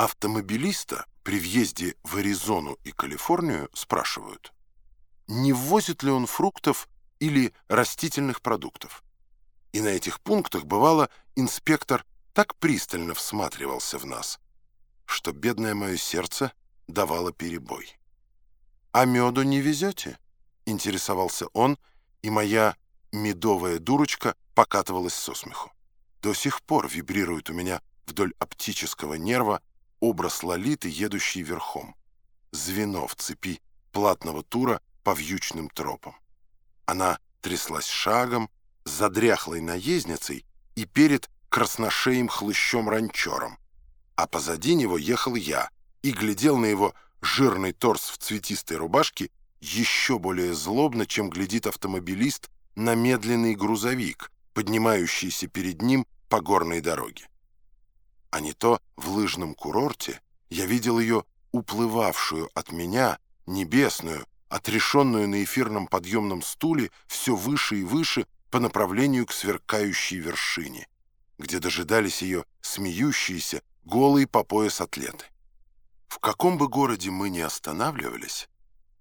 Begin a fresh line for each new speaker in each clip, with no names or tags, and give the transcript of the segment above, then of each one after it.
Автомобилиста при въезде в Аризону и Калифорнию спрашивают, не ввозит ли он фруктов или растительных продуктов. И на этих пунктах, бывало, инспектор так пристально всматривался в нас, что бедное мое сердце давало перебой. «А меду не везете?» — интересовался он, и моя медовая дурочка покатывалась со смеху. До сих пор вибрирует у меня вдоль оптического нерва образ Лолиты, едущей верхом. Звено в цепи платного тура по вьючным тропам. Она тряслась шагом, задряхлой наездницей и перед красношеем хлыщом-ранчером. А позади него ехал я и глядел на его жирный торс в цветистой рубашке еще более злобно, чем глядит автомобилист на медленный грузовик, поднимающийся перед ним по горной дороге а не то в лыжном курорте, я видел ее уплывавшую от меня, небесную, отрешенную на эфирном подъемном стуле все выше и выше по направлению к сверкающей вершине, где дожидались ее смеющиеся, голые по пояс атлеты. В каком бы городе мы ни останавливались,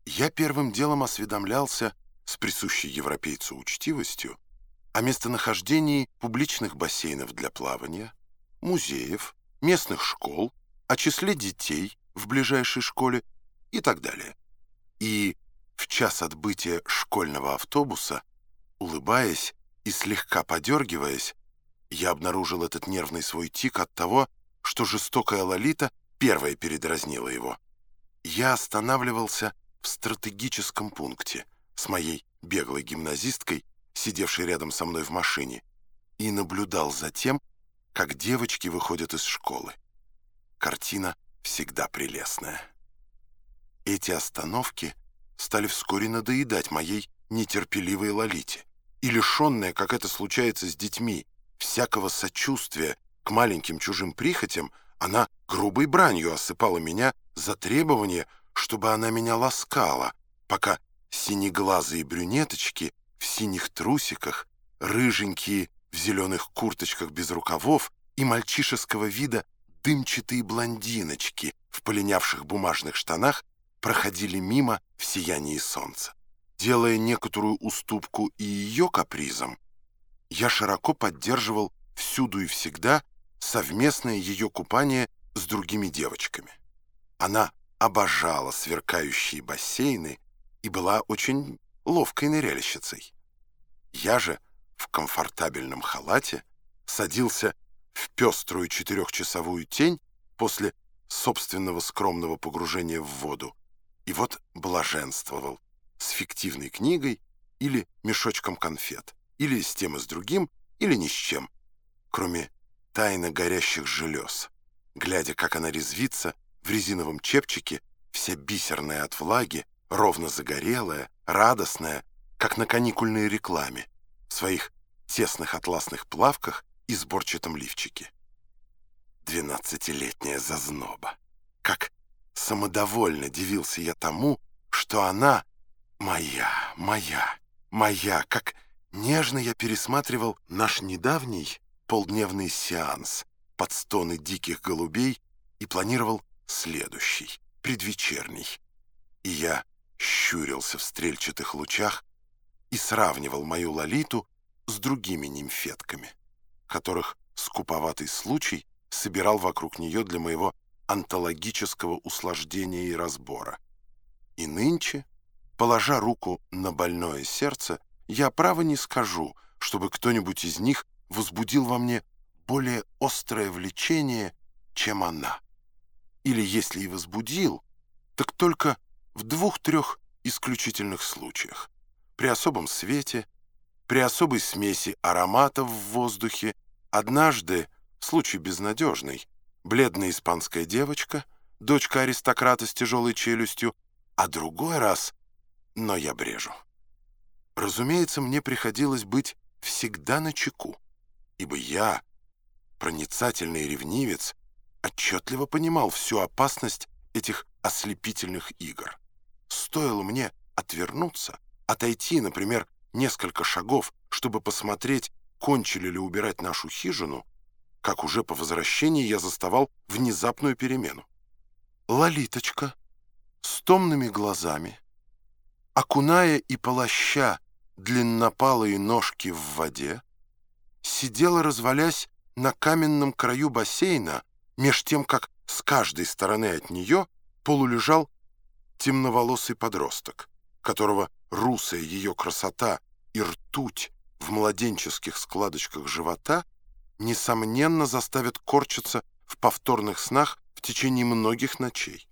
я первым делом осведомлялся с присущей европейцу учтивостью о местонахождении публичных бассейнов для плавания, музеев, местных школ, о числе детей в ближайшей школе и так далее. И в час отбытия школьного автобуса, улыбаясь и слегка подергиваясь, я обнаружил этот нервный свой тик от того, что жестокая Лолита первая передразнила его. Я останавливался в стратегическом пункте с моей беглой гимназисткой, сидевшей рядом со мной в машине, и наблюдал за тем, как девочки выходят из школы. Картина всегда прелестная. Эти остановки стали вскоре надоедать моей нетерпеливой Лолите, и лишенная, как это случается с детьми, всякого сочувствия к маленьким чужим прихотям, она грубой бранью осыпала меня за требование, чтобы она меня ласкала, пока синеглазые брюнеточки в синих трусиках, рыженькие в зеленых курточках без рукавов и мальчишеского вида дымчатые блондиночки в полинявших бумажных штанах проходили мимо в сиянии солнца. Делая некоторую уступку и ее капризам, я широко поддерживал всюду и всегда совместное ее купание с другими девочками. Она обожала сверкающие бассейны и была очень ловкой ныряльщицей. Я же в комфортабельном халате садился в пеструю четырехчасовую тень после собственного скромного погружения в воду и вот блаженствовал с фиктивной книгой или мешочком конфет, или с тем и с другим, или ни с чем, кроме тайно горящих желез, глядя, как она резвится в резиновом чепчике, вся бисерная от влаги, ровно загорелая, радостная, как на каникульной рекламе, в своих тесных атласных плавках и сборчатом лифчике. Двенадцатилетняя зазноба. Как самодовольно дивился я тому, что она моя, моя, моя, как нежно я пересматривал наш недавний полдневный сеанс под стоны диких голубей и планировал следующий, предвечерний. И я щурился в стрельчатых лучах, и сравнивал мою Лолиту с другими нимфетками, которых скуповатый случай собирал вокруг нее для моего антологического услаждения и разбора. И нынче, положа руку на больное сердце, я право не скажу, чтобы кто-нибудь из них возбудил во мне более острое влечение, чем она. Или если и возбудил, так только в двух-трех исключительных случаях при особом свете, при особой смеси ароматов в воздухе, однажды, случай безнадежный, бледная испанская девочка, дочка аристократа с тяжелой челюстью, а другой раз, но я брежу. Разумеется, мне приходилось быть всегда на чеку, ибо я, проницательный ревнивец, отчетливо понимал всю опасность этих ослепительных игр. Стоило мне отвернуться — отойти, например, несколько шагов, чтобы посмотреть, кончили ли убирать нашу хижину, как уже по возвращении я заставал внезапную перемену. Лолиточка с томными глазами, окуная и полоща длиннопалые ножки в воде, сидела, развалясь на каменном краю бассейна, меж тем, как с каждой стороны от нее полулежал темноволосый подросток, которого русая ее красота и ртуть в младенческих складочках живота несомненно заставят корчиться в повторных снах в течение многих ночей.